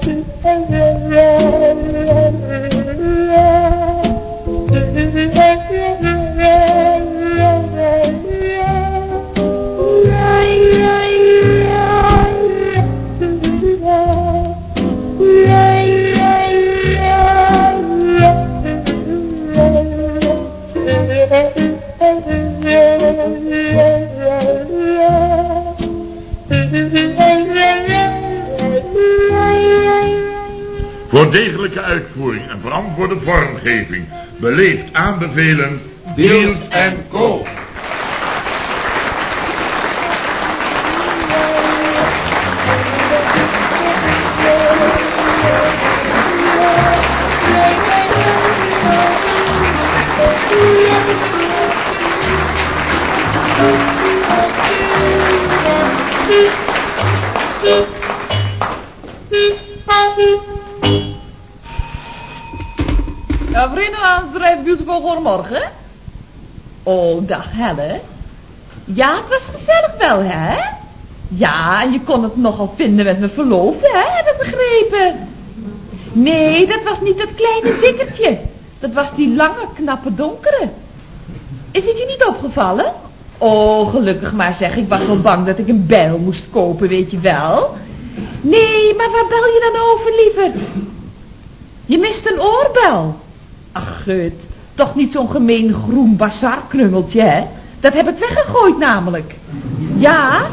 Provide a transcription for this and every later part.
Voor beleefd aanbevelen Beals en Goedemorgen. Oh, dag Helle. Ja, het was gezellig wel, hè? Ja, je kon het nogal vinden met mijn verloofde, hè? Heb ik begrepen. Nee, dat was niet dat kleine dikkertje. Dat was die lange, knappe, donkere. Is het je niet opgevallen? Oh, gelukkig maar zeg. Ik was wel bang dat ik een bijl moest kopen, weet je wel. Nee, maar waar bel je dan over, lieverd? Je mist een oorbel. Ach, gut, toch niet zo'n gemeen groen bazarknummeltje, hè? Dat heb ik weggegooid namelijk. Ja,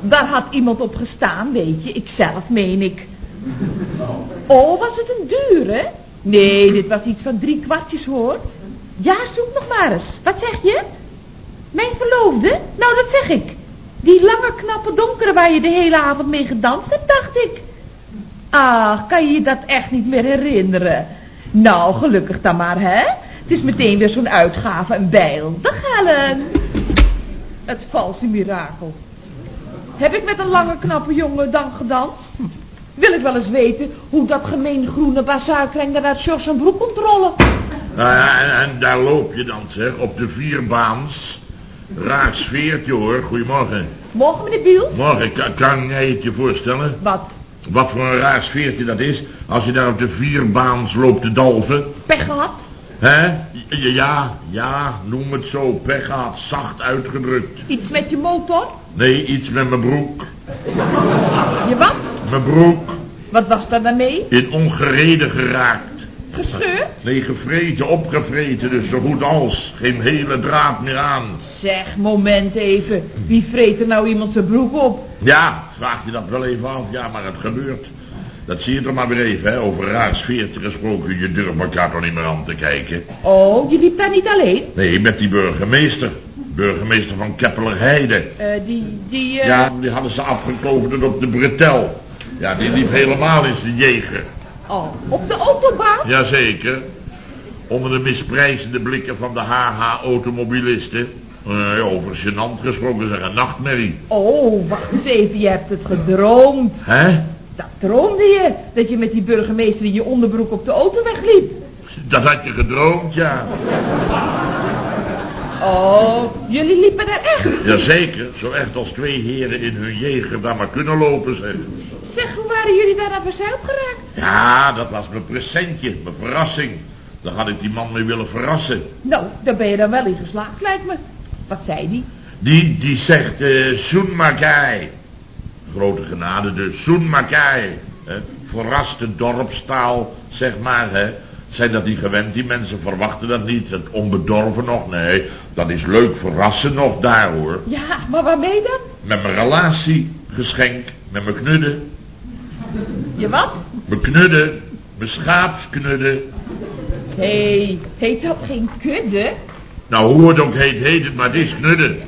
daar had iemand op gestaan, weet je. Ikzelf, meen ik. Oh, was het een dure? Nee, dit was iets van drie kwartjes, hoor. Ja, zoek nog maar eens. Wat zeg je? Mijn verloofde? Nou, dat zeg ik. Die lange, knappe, donkere waar je de hele avond mee gedanst hebt, dacht ik. Ach, kan je je dat echt niet meer herinneren? Nou, gelukkig dan maar, hè? Het is meteen weer zo'n uitgave, een bijl. Dag, Helen. Het valse mirakel. Heb ik met een lange, knappe jongen dan gedanst? Wil ik wel eens weten hoe dat gemeen groene bazaarkreng naar George zijn broek komt rollen? Nou ja, en, en daar loop je dan, zeg, op de vierbaans. Raar sfeertje, hoor. Goedemorgen. Morgen, meneer Biels? Morgen, kan, kan jij het je voorstellen? Wat? Wat voor een raar sfeertje dat is, als je daar op de vierbaans loopt te dalven. Pech gehad? Hè? Ja, ja, ja, noem het zo. Pech gehad, zacht uitgedrukt. Iets met je motor? Nee, iets met mijn broek. Je wat? Mijn broek Wat was daar dan mee? in ongereden geraakt. Gescheurd? Nee, gevreten, opgevreten, dus zo goed als. Geen hele draad meer aan. Zeg, moment even. Wie vreet er nou iemand zijn broek op? Ja, vraag je dat wel even af. Ja, maar het gebeurt. Dat zie je toch maar weer even, hè. Over raar sfeertje gesproken. Je durft elkaar toch niet meer aan te kijken. Oh, je liep daar niet alleen? Nee, met die burgemeester. Burgemeester van Keppelerheide. Eh, die, die, eh... Ja, die hadden ze afgekoverd op de Bretel. Ja, die liep helemaal in zijn jeger. Oh, op de autobaan? Jazeker. Onder de misprijzende blikken van de HH-automobilisten. Eh, over gênant gesproken zeggen, nachtmerrie. Oh, wacht eens even, je hebt het gedroomd. Hè? Droomde je, dat je met die burgemeester in je onderbroek op de auto wegliep. Dat had je gedroomd, ja. Oh, jullie liepen er echt. Jazeker, zo echt als twee heren in hun jeger daar maar kunnen lopen, zeg. Zeg, hoe waren jullie daar naar verzeild geraakt? Ja, dat was mijn presentje, mijn verrassing. Daar had ik die man mee willen verrassen. Nou, daar ben je dan wel in geslaagd, lijkt me. Wat zei die? Die, die zegt, eh Soen. Grote genade dus, Soen Makai. hè. Verraste dorpstaal, zeg maar, hè. Zijn dat niet gewend, die mensen verwachten dat niet. Het onbedorven nog, nee. Dat is leuk verrassen nog daar, hoor. Ja, maar waarmee dan? Met mijn relatie, geschenk, met mijn knudden. Je wat? Mijn knudden, mijn schaapsknudden. Hé, hey, heet dat geen kudde? Nou, hoe het ook heet, heet het, maar het is knudden.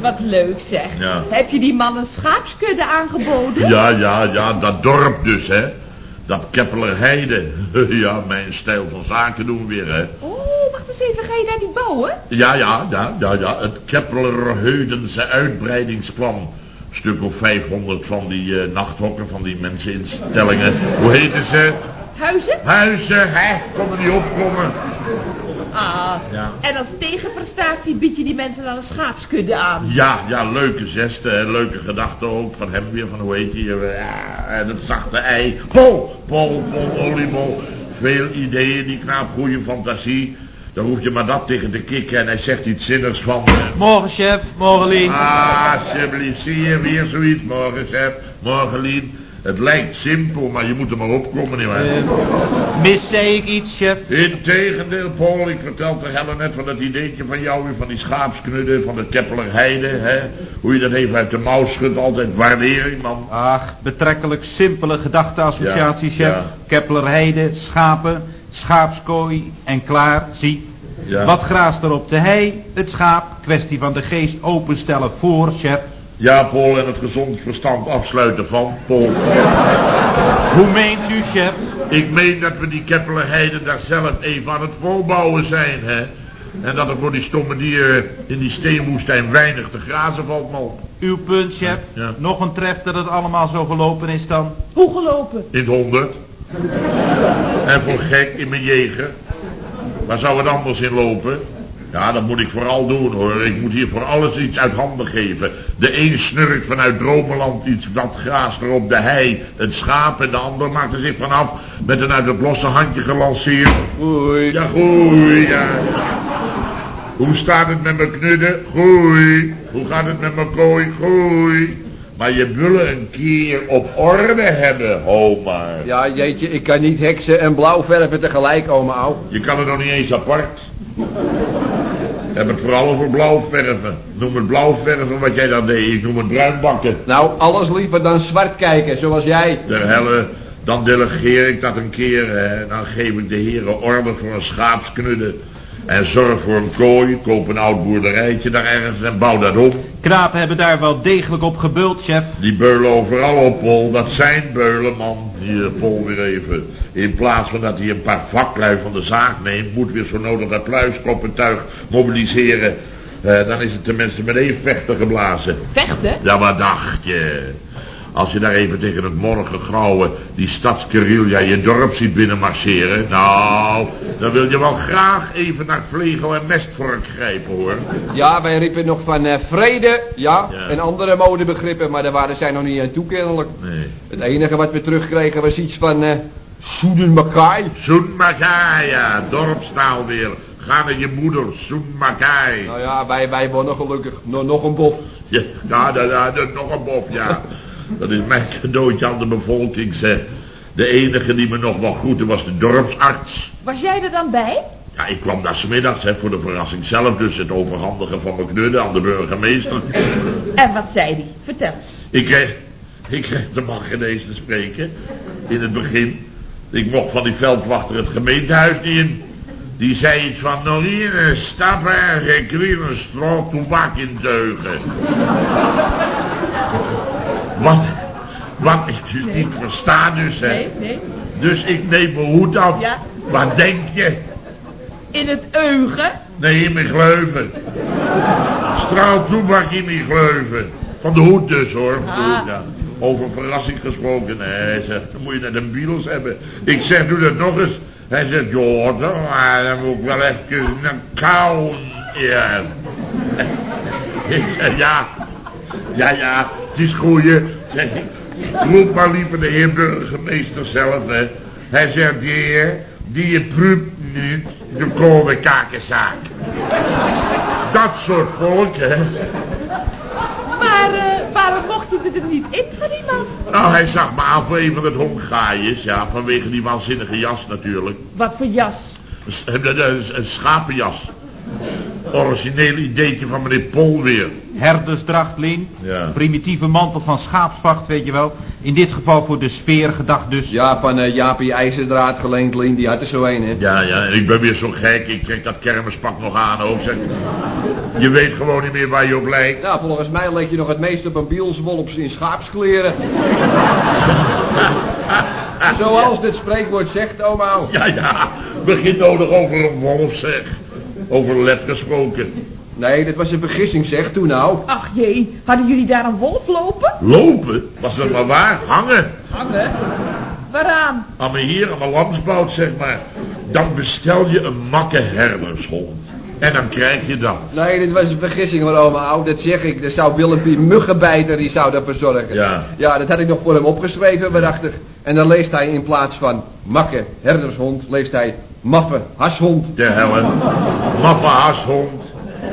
Wat leuk zeg. Ja. Heb je die man een schaapskudde aangeboden? Ja, ja, ja, dat dorp dus, hè. Dat Keppelerheide. ja, mijn stijl van zaken doen weer, hè. Oh, wacht eens even, ga je daar niet bouwen? Ja, ja, ja, ja, ja. Het Keppelerheudense uitbreidingsplan. Stuk of 500 van die eh, nachthokken, van die menseninstellingen. Hoe heten ze? Huizen? Huizen, hè? Kom er niet op, Ah, Ja. en als tegenprestatie bied je die mensen dan een schaapskudde aan. Ja, ja, leuke zesde, leuke gedachte ook van hem weer, van hoe heet hij, eh, ja, en het zachte ei. Pol, Pol, Pol, oliebol. Veel ideeën, die knaap, goede fantasie. Dan hoef je maar dat tegen te kikken en hij zegt iets zinnigs van... eh, Morgen, chef. Morgen, Lien. Ah, alsjeblieft, zie je weer zoiets morgen, chef. Morgen, Lien. Het lijkt simpel, maar je moet er maar opkomen, nietwaar? Eh, mis zei ik iets, chef? Integendeel, Paul, ik vertel te Helle net van dat ideetje van jou weer van die schaapsknudden, van de Keppeler Heide, hè. Hoe je dat even uit de mouw schudt, altijd waardering, man. Ach, betrekkelijk simpele gedachteassociatie, Ja, chef. ja. Keplerheide, schapen, schaapskooi en klaar, zie. Ja. Wat graast er op de hei? Het schaap. Kwestie van de geest openstellen voor, chef. Ja, Paul, en het gezond verstand afsluiten van, Paul. Hoe meent u, chef? Ik meen dat we die Keppeler Heide daar zelf even aan het volbouwen zijn, hè. En dat er voor die stomme dieren in die steenwoestijn weinig te grazen valt, man. Uw punt, chef. Ja. Nog een tref dat het allemaal zo gelopen is dan? Hoe gelopen? In het honderd. En voor gek in mijn jeger. Waar zou het anders in lopen? Ja, dat moet ik vooral doen hoor. Ik moet hier voor alles iets uit handen geven. De een snurkt vanuit Dromeland iets wat graas er op de hei. Het schaap en de ander maakt er zich vanaf met een uit het losse handje gelanceerd. Oei. Ja, goeie, ja. Hoe staat het met mijn knudden? Goeie. Hoe gaat het met mijn kooi? Goeie. Maar je wil een keer op orde hebben, ho maar. Ja, jeetje, ik kan niet heksen en blauw verven tegelijk, oma ouw. Je kan het nog niet eens apart. Heb het vooral over blauw verven. Noem het blauw verven wat jij dan deed. Ik noem het bruin bakken. Nou, alles liever dan zwart kijken, zoals jij. Ter helle, dan delegeer ik dat een keer. Hè. Dan geef ik de heren orde voor een schaapsknudde. En zorg voor een kooi. Koop een oud boerderijtje daar ergens en bouw dat op. Knapen hebben daar wel degelijk op gebuld, chef. Die beulen overal op, Pol. Dat zijn beulen, man. Hier, Pol weer even. In plaats van dat hij een paar vaklui van de zaak neemt, moet weer zo nodig dat pluiskoppentuig mobiliseren. Eh, dan is het tenminste met één vechter geblazen. Vechten? Ja, wat dacht je? Als je daar even tegen het morgengrauwe die stadskerilja je dorp ziet binnenmarcheren, nou, dan wil je wel graag even naar vlegel en mestvork grijpen, hoor. Ja, wij riepen nog van eh, vrede, ja, Ja. en andere modebegrippen, maar daar waren zij nog niet aan toe kennelijk. Nee. Het enige wat we terugkregen was iets van eh Soedenmakai. Soen Makai, ja, dorpstaal weer. Ga naar je moeder, Soen Makai. Nou ja, wij, wij wonnen gelukkig. Nog, nog een bof. Ja, ja, dat is nog een bof, ja. Dat is mijn cadeautje aan de bevolking, zeg. De enige die me nog wel groette was de dorpsarts. Was jij er dan bij? Ja, ik kwam daar smiddags, hè, voor de verrassing zelf, dus het overhandigen van mijn knudden aan de burgemeester. En wat zei die? Vertel eens. Ik kreeg, ik kreeg de man ineens te spreken, in het begin. Ik mocht van die veldwachter het gemeentehuis niet in. Die zei iets van, nog hier een stappen en kriel een stro toebak in deugen. Wat, wat ik dus niet versta dus, hè. Nee, nee. Dus ik neem mijn hoed af. Ja. Wat denk je? In het eugen? Nee, in mijn gleuven. Straal toebak in mijn gleuven. Van de hoed dus hoor. Ah. ja. Over verrassing gesproken. Nee, hij zegt, dan moet je net een Beatles hebben. Ik zeg, doe dat nog eens. Hij zegt, joh, dan, dan moet ik wel even een kou. Ja. Ik zeg, ja. Ja, ja, is goeie. Zeg ik. Roep maar liever de heer burgemeester zelf, hè. Hij zegt, die heer, die je pruimt niet, de koude kakenzaak. Dat soort volk, hè. Maar eh, waarom mocht je er niet in van iemand? Nou, hij zag me aan voor een van het hongaaiers, ja, vanwege die waanzinnige jas natuurlijk. Wat voor jas? Een, schapenjas. Origineel ideetje van meneer Pol weer. Herdersdracht, Lien. Ja. Primitieve mantel van schaapsvacht, weet je wel. In dit geval voor de sfeer gedacht dus. Ja, van eh, Jaapie IJzerdraad geleend, Lien, die had er zo een, hè. Ja, ja, en ik ben weer zo gek. Ik trek dat kermispak nog aan ook. Zeg. Je weet gewoon niet meer waar je op lijkt. Nou, volgens mij leek je nog het meest op een bielswolps in schaapskleren. Zoals dit spreekwoord zegt, oma. Ja, ja, begin nodig over een wolf, zeg. Over let gesproken. Nee, dit was een vergissing, zeg, toen nou. Ach jee, hadden jullie daar een wolf lopen? Lopen? Was dat maar waar? Hangen? Hangen. Waaraan? Aan me hier, aan mijn lamsbout, zeg maar. Dan bestel je een makke herdershond. En dan krijg je dat. Nee, dit was een vergissing hoor, oma oud. Dat zeg ik. Dat zou Willempie Muggenbijter, die zou dat verzorgen. Ja. Ja, dat had ik nog voor hem opgeschreven, waarachtig. En dan leest hij in plaats van makke herdershond, leest hij maffe hashond. De helle. Maffe hashond.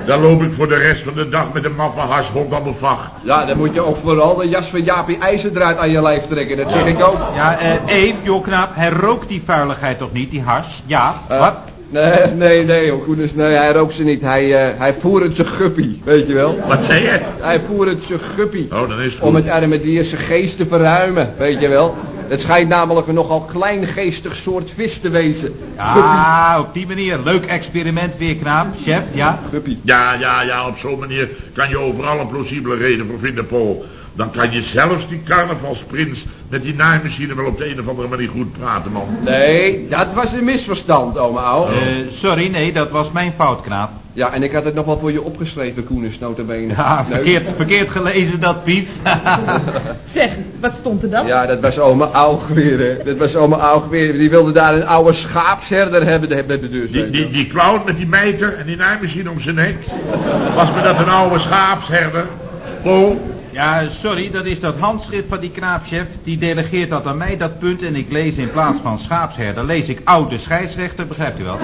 Dan loop ik voor de rest van de dag met een maffe hashond aan mijn vacht. Ja, dan moet je ook vooral de jas van Jaapie IJzerdraad aan je lijf trekken. Dat zeg ik ook. Ja, eh, Eve, joh knaap, hij rookt die vuiligheid toch niet, die hars? Ja, Eh, wat? Nee, nee, nee, oh goedens, nee, hij rookt ze niet. Hij, eh hij voert zijn guppie, weet je wel. Wat zei je? Hij voert zijn guppie. Oh, dan is het Om goed. het arme dier zijn geest te verruimen, weet je wel. Het schijnt namelijk een nogal kleingeestig soort vis te wezen. Ah, op die manier. Leuk experiment weer, knaap. Chef, ja? Guppie. Ja, ja, ja, op zo'n manier kan je overal een plausibele reden voor vinden, Paul. Dan kan je zelfs die carnavalsprins met die naaimachine wel op de een of andere manier goed praten, man. Nee, dat was een misverstand, oma. Eh, sorry, nee, dat was mijn fout, knaap. Ja, en ik had het nog wel voor je opgeschreven, Koenens, notabene. Ja, verkeerd, verkeerd gelezen dat, pief. Zeg, wat stond er dan? Ja, dat was oma Aug weer, hè. Dat was oma Aug weer. Die wilde daar een oude schaapsherder hebben de- met de deur. Die, die, die clown met die mijter en die naaimachine om zijn nek. Was me dat een oude schaapsherder? Paul? Ja, sorry, dat is dat handschrift van die knaapchef. Die delegeert dat aan mij, dat punt. En ik lees in plaats van schaapsherder, lees ik oude scheidsrechter, begrijpt u wel?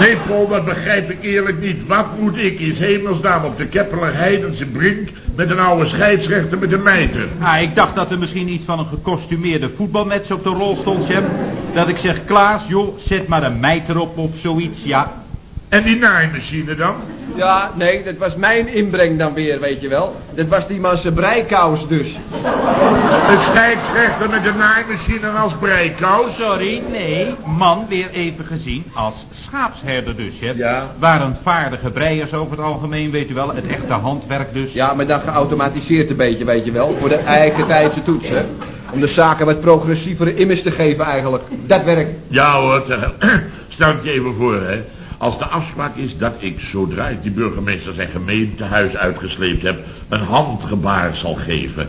Nee, Paul, dat begrijp ik eerlijk niet. Wat moet ik in hemelsnaam op de Keppeler Heidense brink met een oude scheidsrechter met een mijter? Ah, ik dacht dat er misschien iets van een gekostumeerde voetbalmatch op de rol stond, chef. Dat ik zeg, Klaas, joh, zet maar een mijter op of zoiets, ja. En die naaimachine dan? Ja, nee, dat was mijn inbreng dan weer, weet je wel. Dat was die man zijn breikous dus. Een scheidsrechter met een naaimachine als breikous? Sorry, nee, man weer even gezien als schaapsherder dus, chef. Ja. Waren vaardige breiers over het algemeen, weet u wel. Het echte handwerk dus. Ja, maar dan geautomatiseerd een beetje, weet je wel. Voor de eigen tijdse toets, hè. Om de zaken wat progressievere immers te geven eigenlijk. Dat werkt. Ja hoor, te- stel je even voor hè. Als de afspraak is dat ik, zodra ik die burgemeester zijn gemeentehuis uitgesleept heb, een handgebaar zal geven.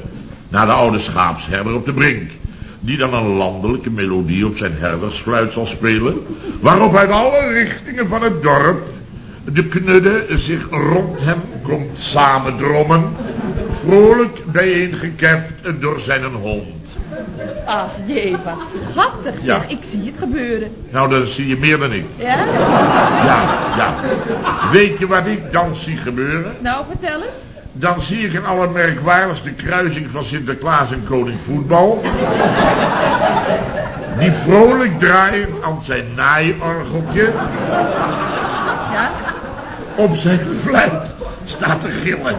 Naar de oude schaapsherder op de brink. Die dan een landelijke melodie op zijn herdersfluit zal spelen. Waarop uit alle richtingen van het dorp de knudde zich rond hem komt samendrommen. Vrolijk bijeengekeft door zijn hond. Ach jee, wat schattig. Ja. Ik zie het gebeuren. Nou, dat zie je meer dan ik. Ja? Ja, ja. Weet je wat ik dan zie gebeuren? Nou, vertel eens. Dan zie ik een allermerkwaardigste kruising van Sinterklaas en koning voetbal. Die vrolijk draaiend aan zijn naaiorgeltje Ja? op zijn fluit staat te gillen.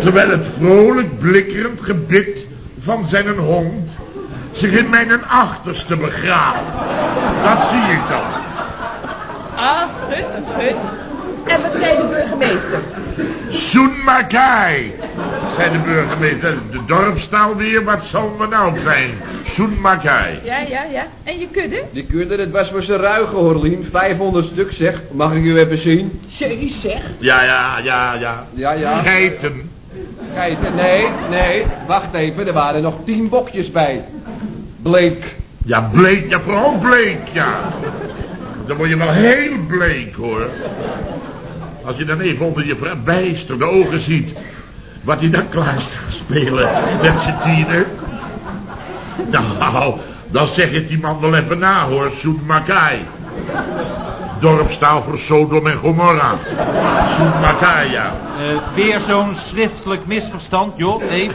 Terwijl het vrolijk blikkerend gebit van zijn hond zich in mijn achterste begraaft. Dat zie ik dan. Ah, gut, gut. En wat zei de burgemeester? Soen Makai, zei de burgemeester. De dorpstaal weer, wat zal me nou zijn? Soen Makai. Ja, ja, ja. En je kudde? Die kudde, dat was voor zijn ruige Horlien. 500 stuk zeg. Mag ik u even zien? Jezus zeg. Ja, ja, ja, ja. Ja, ja. Geiten. Kijk, nee, nee. Wacht even, er waren nog 10 bokjes bij. Bleek. Ja, bleek, ja, vooral bleek, ja. Dan word je wel heel bleek, hoor. Als je dan even onder je bijster ogen ziet... wat hij dan klaar staat spelen met zijn tienen. Nou, dan zeg ik die man wel even na, hoor. Soen Makai. Dorpstaal voor Sodom en Gomorra. Soen Makai, ja. Eh, weer zo'n schriftelijk misverstand, joh, Eve.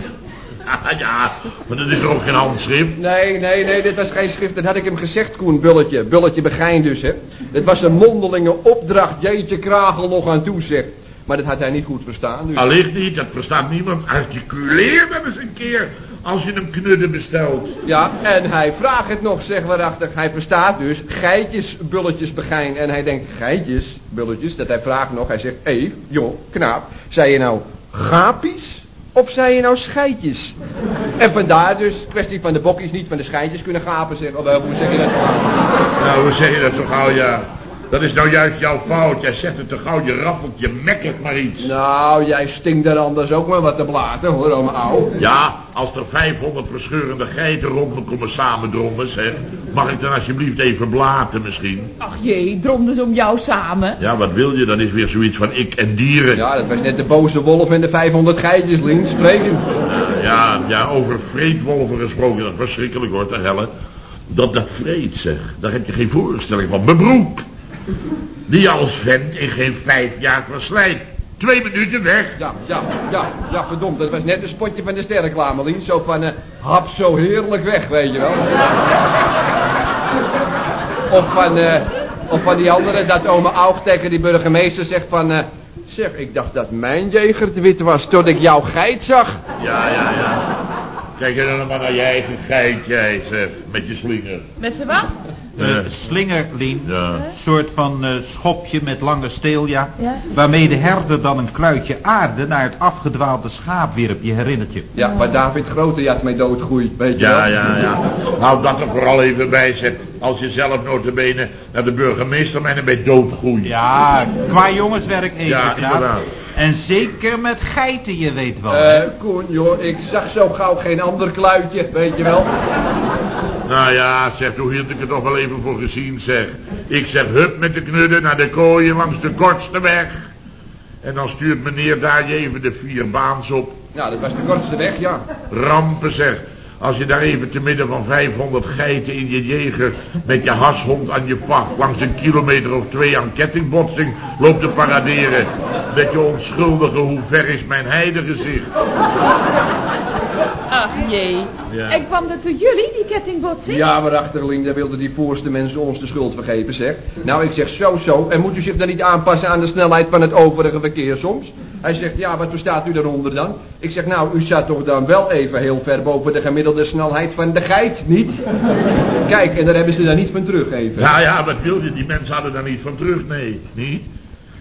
ja, maar dat is ook geen handschrift. Nee, nee, nee, dit was geen schrift. Dat had ik hem gezegd, Koen. Bulletje. Bulletje begijn dus, hè. Het was een mondelinge opdracht. Jeetje kragel nog aan toe, zeg. Maar dat had hij niet goed verstaan. Dus... Allicht niet, dat verstaat niemand. Articuleer dat eens een keer als je hem knudden bestelt. Ja, en hij vraagt het nog, zeg waarachtig. Hij verstaat dus geitjes, bulletjes begijn. En hij denkt, geitjes, bulletjes, dat hij vraagt nog. Hij zegt, hé, joh, knaap, zei je nou gapies of zei je nou scheitjes? En vandaar dus, kwestie van de bokjes niet van de scheitjes kunnen gapen, zeg. Of, eh, hoe zeg je dat? Nou, hoe zeg je dat zo gauw, ja? Dat is nou juist jouw fout. Jij zegt het te gauw, je raffelt, je mekkert maar iets. Nou, jij stinkt er anders ook maar wat te blaten, hoor, oma ouw. Ja, als er 500 verscheurende geiten rond me komen samendrommen, zeg. Mag ik dan alsjeblieft even blaten misschien? Ach jee, dromden ze om jou samen. Ja, wat wil je? Dan is weer zoiets van ik en dieren. Ja, dat was net de boze wolf en de 500 geitjes, links, sprekend. Ja, ja, over vreedwolven gesproken, dat is verschrikkelijk hoor, te helle. Dat dat vreed zeg, daar heb je geen voorstelling van. Mijn broek, die als vent in geen vijf jaar verslijt. Twee minuten weg. Ja, ja, ja, ja, verdomd, dat was net een spotje van de sterreclame, Lien. Zo van, eh, hap zo heerlijk weg, weet je wel. Of van, eh, of van die andere, dat ome Augtekker, die burgemeester, zegt van... eh, zeg, ik dacht dat mijn jeger te wit was, tot ik jouw geit zag. Ja, ja, ja. Kijk er dan maar naar je eigen geitje, hij zegt, met je slinger. Met z'n wat? Een Eh. slinger, Lien. Ja. soort van eh, schopje met lange steel, ja. Ja. Waarmee de herder dan een kluitje aarde naar het afgedwaalde schaap wierp. Je herinnert je. Ja, waar David Grote jat mee doodgroeit, weet je Ja, wel. ja, ja. Nou, dat er vooral even bij zet. Als je zelf notabene naar de burgemeester mij bij doodgroeit. Ja, qua jongenswerk even, Ja, inderdaad. En zeker met geiten, je weet wel. Eh, Koen, joh, ik zag zo gauw geen ander kluitje, weet je wel. Nou ja, zeg, toen hield ik het toch wel even voor gezien, zeg. Ik zeg, hup met de knudden naar de kooien langs de kortste weg. En dan stuurt meneer daar je even de vier baans op. Nou, dat was de kortste weg, ja. Rampen, zeg. Als je daar even te midden van 500 geiten in je jeger met je hashond aan je vacht langs een kilometer of twee aan kettingbotsing loopt te paraderen. Met je onschuldige, hoe ver is mijn heidegezicht? Ach jee. Ja. En kwam dat door jullie, die kettingbotsing? Ja, waarachtig, Lien, daar wilden die voorste mensen ons de schuld vergeven, zeg. Nou, ik zeg zo, zo, en moet u zich dan niet aanpassen aan de snelheid van het overige verkeer soms? Hij zegt, ja, wat verstaat u daaronder dan? Ik zeg, nou, u zat toch dan wel even heel ver boven de gemiddelde snelheid van de geit, niet? Kijk, en daar hebben ze dan niet van terug even. Ja, ja, wat wil je? Die mensen hadden daar niet van terug, nee. Niet?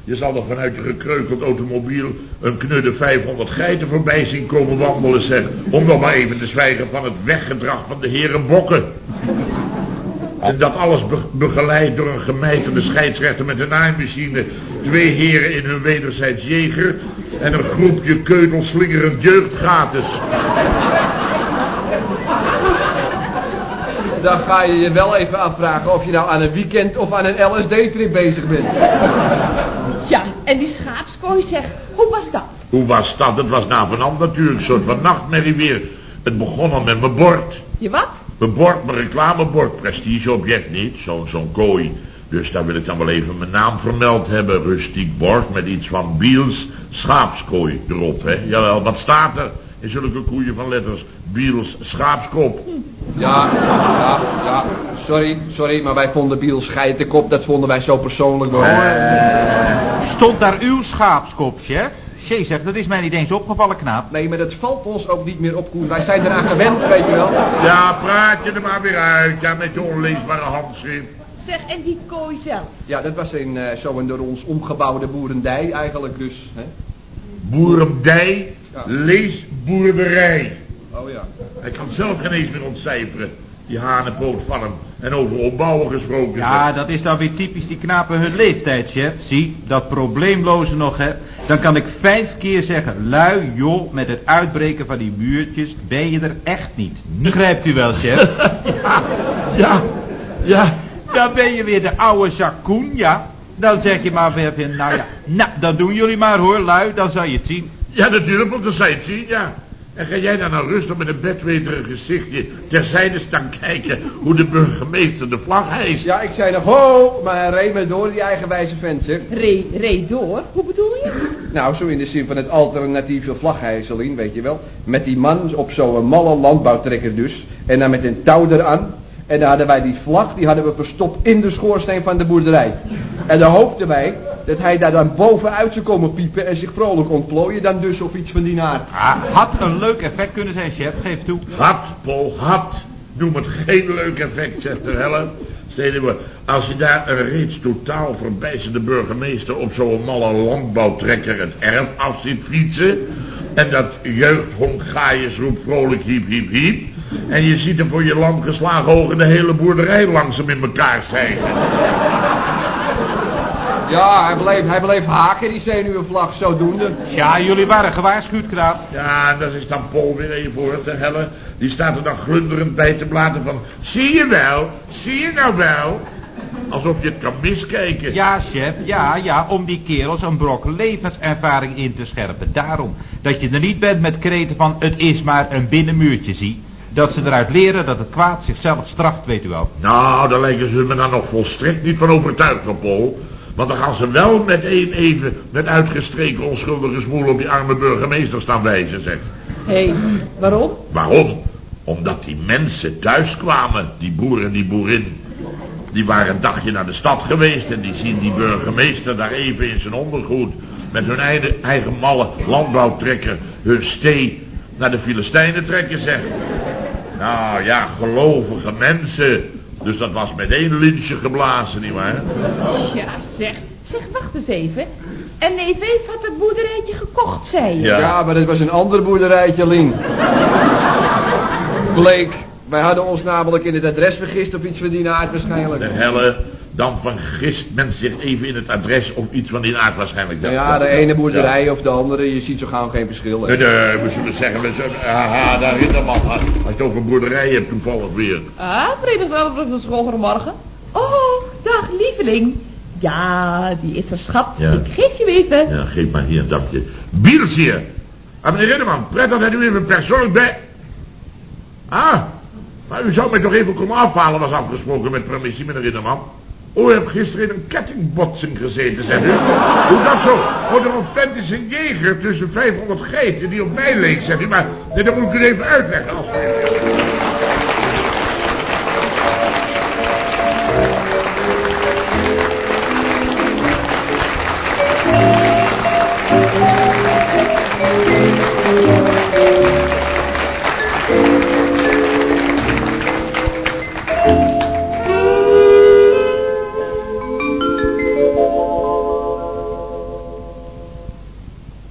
Je zal toch vanuit je gekreukeld automobiel een knudde 500 geiten voorbij zien komen wandelen, zeg. Om nog maar even te zwijgen van het weggedrag van de heren Bokken. En dat alles be- begeleid door een gemijterde scheidsrechter met een naaimachine. Twee heren in hun wederzijds jeger. En een groepje keutelslingerend jeugdgatus. Dan ga je je wel even afvragen of je nou aan een weekend of aan een LSD-trip bezig bent. En die schaapskooi zeg, hoe was dat? Hoe was dat? Het was na vanavond natuurlijk een soort van nachtmerrie weer. Het begon al met mijn bord. Je wat? Mijn bord, mijn reclamebord, prestigeobject niet, zo'n zo'n kooi. Dus daar wil ik dan wel even mijn naam vermeld hebben. Rustiek bord met iets van Biels schaapskooi erop, hè. Jawel, wat staat er in zulke koeien van letters? Biels schaapskop. Ja, ja, ja, sorry, sorry, maar wij vonden Biel scheitenkop, dat vonden wij zo persoonlijk wel. Stond daar uw schaapskop, chef? Jee, zeg, dat is mij niet eens opgevallen, knaap. Nee, maar dat valt ons ook niet meer op, Koen. Wij zijn eraan gewend, weet je wel. Ja, praat je er maar weer uit, ja, met je onleesbare handschrift. Zeg, en die kooi zelf? Ja, dat was in eh, zo een door ons omgebouwde boerendij eigenlijk dus. Hè? Boerendij, Ja. lees boerderij. Oh ja. Hij kan zelf geen eens meer ontcijferen. Die hanenpoot van hem. En over opbouwen gesproken. Ja, dat is dan weer typisch die knapen hun leeftijd, chef. Zie, dat probleemloze nog, hè. Dan kan ik vijf keer zeggen, lui, joh, met het uitbreken van die muurtjes ben je er echt niet. Begrijpt u wel, chef? Ja, ja. Dan ben je weer de oude Jacques ja. Dan zeg je maar weer, nou ja, nou, dan doen jullie maar hoor, lui, dan zal je het zien. Ja, natuurlijk, want dan zij het zien, ja. En ga jij dan nou rustig met een bedweterig gezichtje terzijde staan kijken hoe de burgemeester de vlag hijst? Ja, ik zei nog ho, maar hij reed me door die eigenwijze vent, zeg. Ree, ree door? Hoe bedoel je? Nou, zo in de zin van het alternatieve vlaghijzelien, weet je wel. Met die man op zo'n malle landbouwtrekker dus. En dan met een touw eraan. En dan hadden wij die vlag, die hadden we verstopt in de schoorsteen van de boerderij. En dan hoopten wij dat hij daar dan bovenuit zou komen piepen en zich vrolijk ontplooien dan dus of iets van die naart. Ah, had een leuk effect kunnen zijn, chef, geef toe. Had, Paul, had. Noem het geen leuk effect, zegt de Helle. Stel je voor, als je daar een reeds totaal verbijzende burgemeester op zo'n malle landbouwtrekker het erf af ziet fietsen. En dat jeugdhonggaaiers roept vrolijk hiep hiep hiep. En je ziet er voor je lam geslagen ogen de hele boerderij langzaam in elkaar zijn. Ja, hij bleef, hij bleef haken, die zenuwenvlag, zodoende. Ja, jullie waren gewaarschuwd, knaap. Ja, en dat is dan Paul weer even voor te hellen. Die staat er dan glunderend bij te blaten van... Zie je wel? Zie je nou wel? Alsof je het kan miskijken. Ja, chef, ja, ja, om die kerels een brok levenservaring in te scherpen. Daarom, dat je er niet bent met kreten van het is maar een binnenmuurtje, zie. Dat ze eruit leren dat het kwaad zichzelf straft, weet u wel. Nou, daar lijken ze me dan nog volstrekt niet van overtuigd van Paul. Want dan gaan ze wel met één even met uitgestreken onschuldige smoel op die arme burgemeester staan wijzen, zeg. Hé, hey, waarom? Waarom? Omdat die mensen thuis kwamen, die boer en die boerin. Die waren een dagje naar de stad geweest en die zien die burgemeester daar even in zijn ondergoed. Met hun eigen, eigen malle landbouwtrekker hun stee naar de Filistijnen trekken, zeg. Nou ja, gelovige mensen. Dus dat was met één lintje geblazen, nietwaar? Ja, zeg. Zeg, wacht eens even. En neef Eef had het boerderijtje gekocht, zei je. Ja. Ja, maar dat was een ander boerderijtje, Lien. Bleek, wij hadden ons namelijk in het adres vergist of iets van die aard waarschijnlijk. De helle, dan vergist men zich even in het adres of iets van die aard waarschijnlijk. Ja, de ene boerderij of de andere, je ziet zo gauw geen verschil. Nee, nee, we zullen zeggen, we zullen, haha, daar is de man. Als je het over boerderij hebt toevallig weer. Ah, vrijdag van morgen. Oh, dag lieveling. Ja, die is er schat. Ja. Ik geef je even. Ja, geef maar hier een dakje. Biels hier. Ah, meneer Ridderman, prettig dat u even persoonlijk bij... Ah, maar u zou mij toch even komen afhalen, was afgesproken met permissie, meneer Ridderman. Oh, u hebt gisteren in een kettingbotsing gezeten, zegt u. Hoe dat zo? Oh, er ontvent is jeger tussen 500 geiten die op mij leek, zegt u. Maar dat moet ik u even uitleggen.